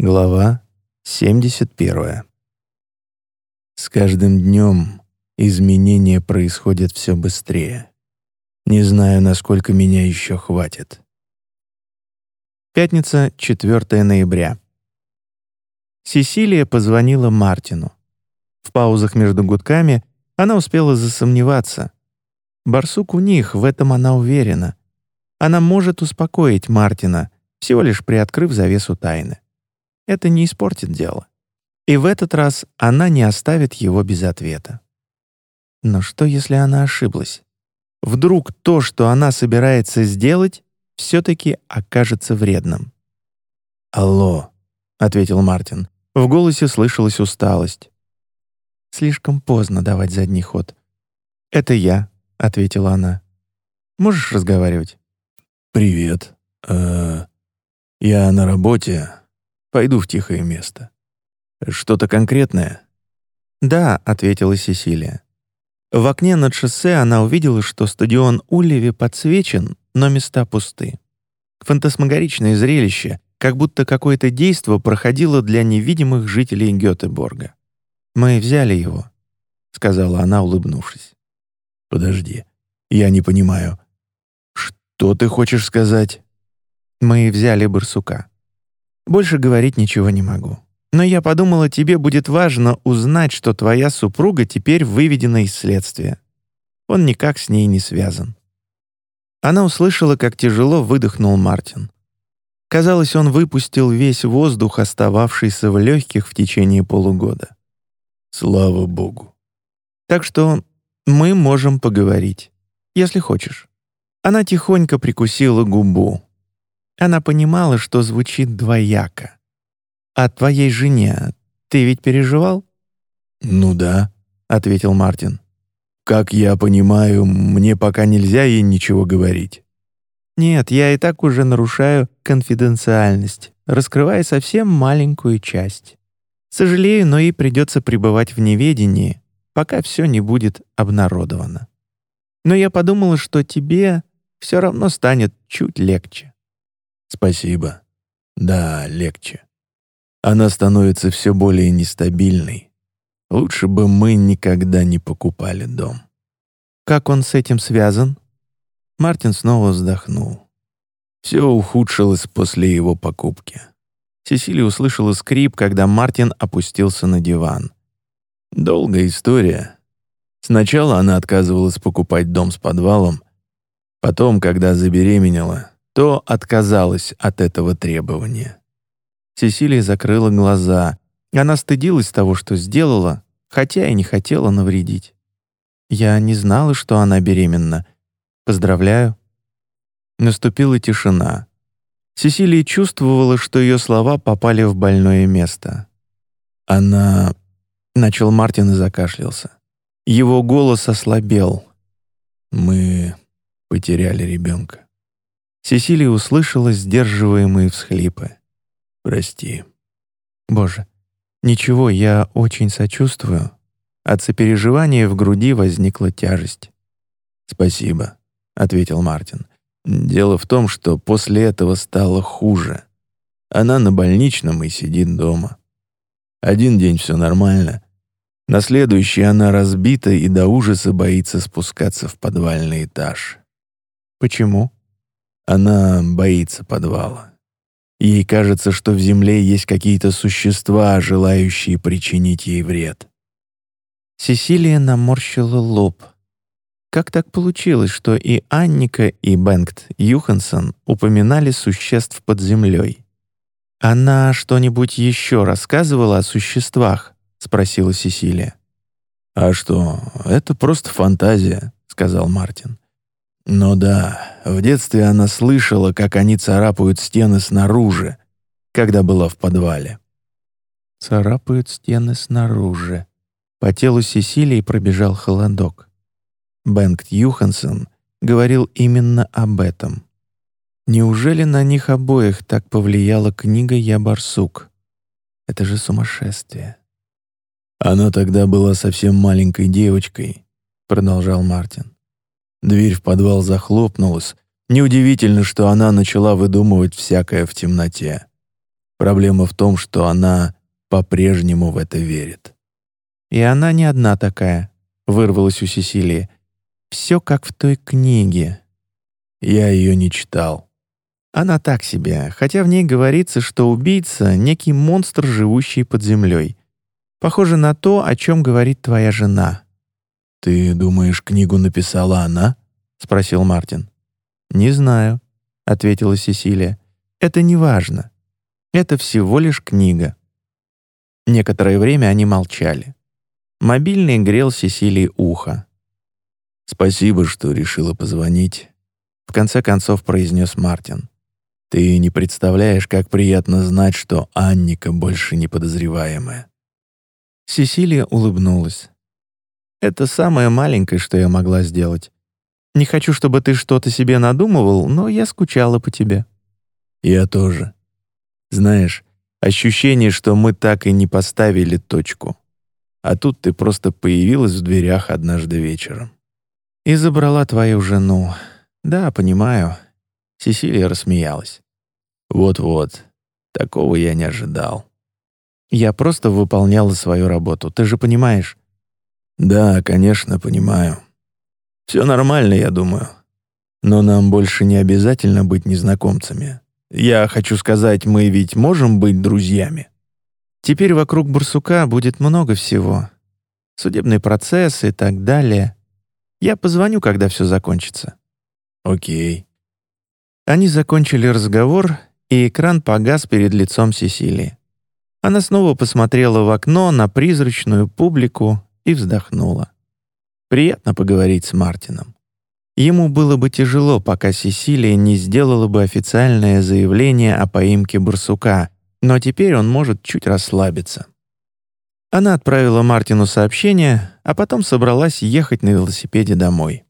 Глава 71. С каждым днем изменения происходят все быстрее. Не знаю, насколько меня еще хватит. Пятница, 4 ноября. Сесилия позвонила Мартину. В паузах между гудками она успела засомневаться. Барсук у них, в этом она уверена. Она может успокоить Мартина, всего лишь приоткрыв завесу тайны. Это не испортит дело. И в этот раз она не оставит его без ответа. Но что, если она ошиблась? Вдруг то, что она собирается сделать, все-таки окажется вредным. «Алло», — ответил Мартин. В голосе слышалась усталость. «Слишком поздно давать задний ход». «Это я», — ответила она. «Можешь разговаривать?» «Привет. Э я на работе. Пойду в тихое место. Что-то конкретное?» «Да», — ответила Сесилия. В окне над шоссе она увидела, что стадион Уллеви подсвечен, но места пусты. Фантасмагоричное зрелище, как будто какое-то действо проходило для невидимых жителей Гётеборга. «Мы взяли его», — сказала она, улыбнувшись. «Подожди, я не понимаю. Что ты хочешь сказать?» «Мы взяли барсука. Больше говорить ничего не могу. Но я подумала, тебе будет важно узнать, что твоя супруга теперь выведена из следствия. Он никак с ней не связан». Она услышала, как тяжело выдохнул Мартин. Казалось, он выпустил весь воздух, остававшийся в легких в течение полугода. Слава Богу. Так что мы можем поговорить, если хочешь. Она тихонько прикусила губу. Она понимала, что звучит двояко. «О твоей жене ты ведь переживал?» «Ну да», — ответил Мартин. «Как я понимаю, мне пока нельзя ей ничего говорить». «Нет, я и так уже нарушаю конфиденциальность, раскрывая совсем маленькую часть. Сожалею, но и придется пребывать в неведении, пока все не будет обнародовано. Но я подумала, что тебе все равно станет чуть легче». «Спасибо. Да, легче. Она становится все более нестабильной. Лучше бы мы никогда не покупали дом». «Как он с этим связан?» Мартин снова вздохнул. Все ухудшилось после его покупки. Сесилия услышала скрип, когда Мартин опустился на диван. Долгая история. Сначала она отказывалась покупать дом с подвалом, потом, когда забеременела, то отказалась от этого требования. Сесилия закрыла глаза. Она стыдилась того, что сделала, хотя и не хотела навредить. «Я не знала, что она беременна», Поздравляю». Наступила тишина. Сесилия чувствовала, что ее слова попали в больное место. «Она...» — начал Мартин и закашлялся. Его голос ослабел. «Мы потеряли ребенка». Сесилия услышала сдерживаемые всхлипы. «Прости». «Боже, ничего, я очень сочувствую». От сопереживания в груди возникла тяжесть. «Спасибо», ответил Мартин. Дело в том, что после этого стало хуже. Она на больничном и сидит дома. Один день все нормально. На следующий она разбита и до ужаса боится спускаться в подвальный этаж. Почему? Она боится подвала. Ей кажется, что в земле есть какие-то существа, желающие причинить ей вред. Сесилия наморщила лоб — как так получилось, что и Анника, и Бенгт Юхансон упоминали существ под землей? «Она что-нибудь еще рассказывала о существах?» — спросила Сесилия. «А что, это просто фантазия», — сказал Мартин. «Но да, в детстве она слышала, как они царапают стены снаружи, когда была в подвале». «Царапают стены снаружи». По телу Сесилии пробежал холодок. Бенгт Юхансон говорил именно об этом. Неужели на них обоих так повлияла книга «Я барсук»? Это же сумасшествие. «Она тогда была совсем маленькой девочкой», — продолжал Мартин. Дверь в подвал захлопнулась. Неудивительно, что она начала выдумывать всякое в темноте. Проблема в том, что она по-прежнему в это верит. «И она не одна такая», — вырвалась у Сесилии. «Все как в той книге». Я ее не читал. Она так себе, хотя в ней говорится, что убийца — некий монстр, живущий под землей. Похоже на то, о чем говорит твоя жена. «Ты думаешь, книгу написала она?» — спросил Мартин. «Не знаю», — ответила Сесилия. «Это не важно. Это всего лишь книга». Некоторое время они молчали. Мобильный грел Сесилии ухо. «Спасибо, что решила позвонить», — в конце концов произнес Мартин. «Ты не представляешь, как приятно знать, что Анника больше не подозреваемая». Сесилия улыбнулась. «Это самое маленькое, что я могла сделать. Не хочу, чтобы ты что-то себе надумывал, но я скучала по тебе». «Я тоже. Знаешь, ощущение, что мы так и не поставили точку. А тут ты просто появилась в дверях однажды вечером. И забрала твою жену. Да, понимаю». Сесилия рассмеялась. «Вот-вот, такого я не ожидал». «Я просто выполняла свою работу, ты же понимаешь?» «Да, конечно, понимаю. Все нормально, я думаю. Но нам больше не обязательно быть незнакомцами. Я хочу сказать, мы ведь можем быть друзьями. Теперь вокруг Бурсука будет много всего. Судебный процесс и так далее. Я позвоню, когда все закончится. Окей. Они закончили разговор, и экран погас перед лицом Сесилии. Она снова посмотрела в окно на призрачную публику и вздохнула. Приятно поговорить с Мартином. Ему было бы тяжело, пока Сесилия не сделала бы официальное заявление о поимке барсука, но теперь он может чуть расслабиться. Она отправила Мартину сообщение, а потом собралась ехать на велосипеде домой.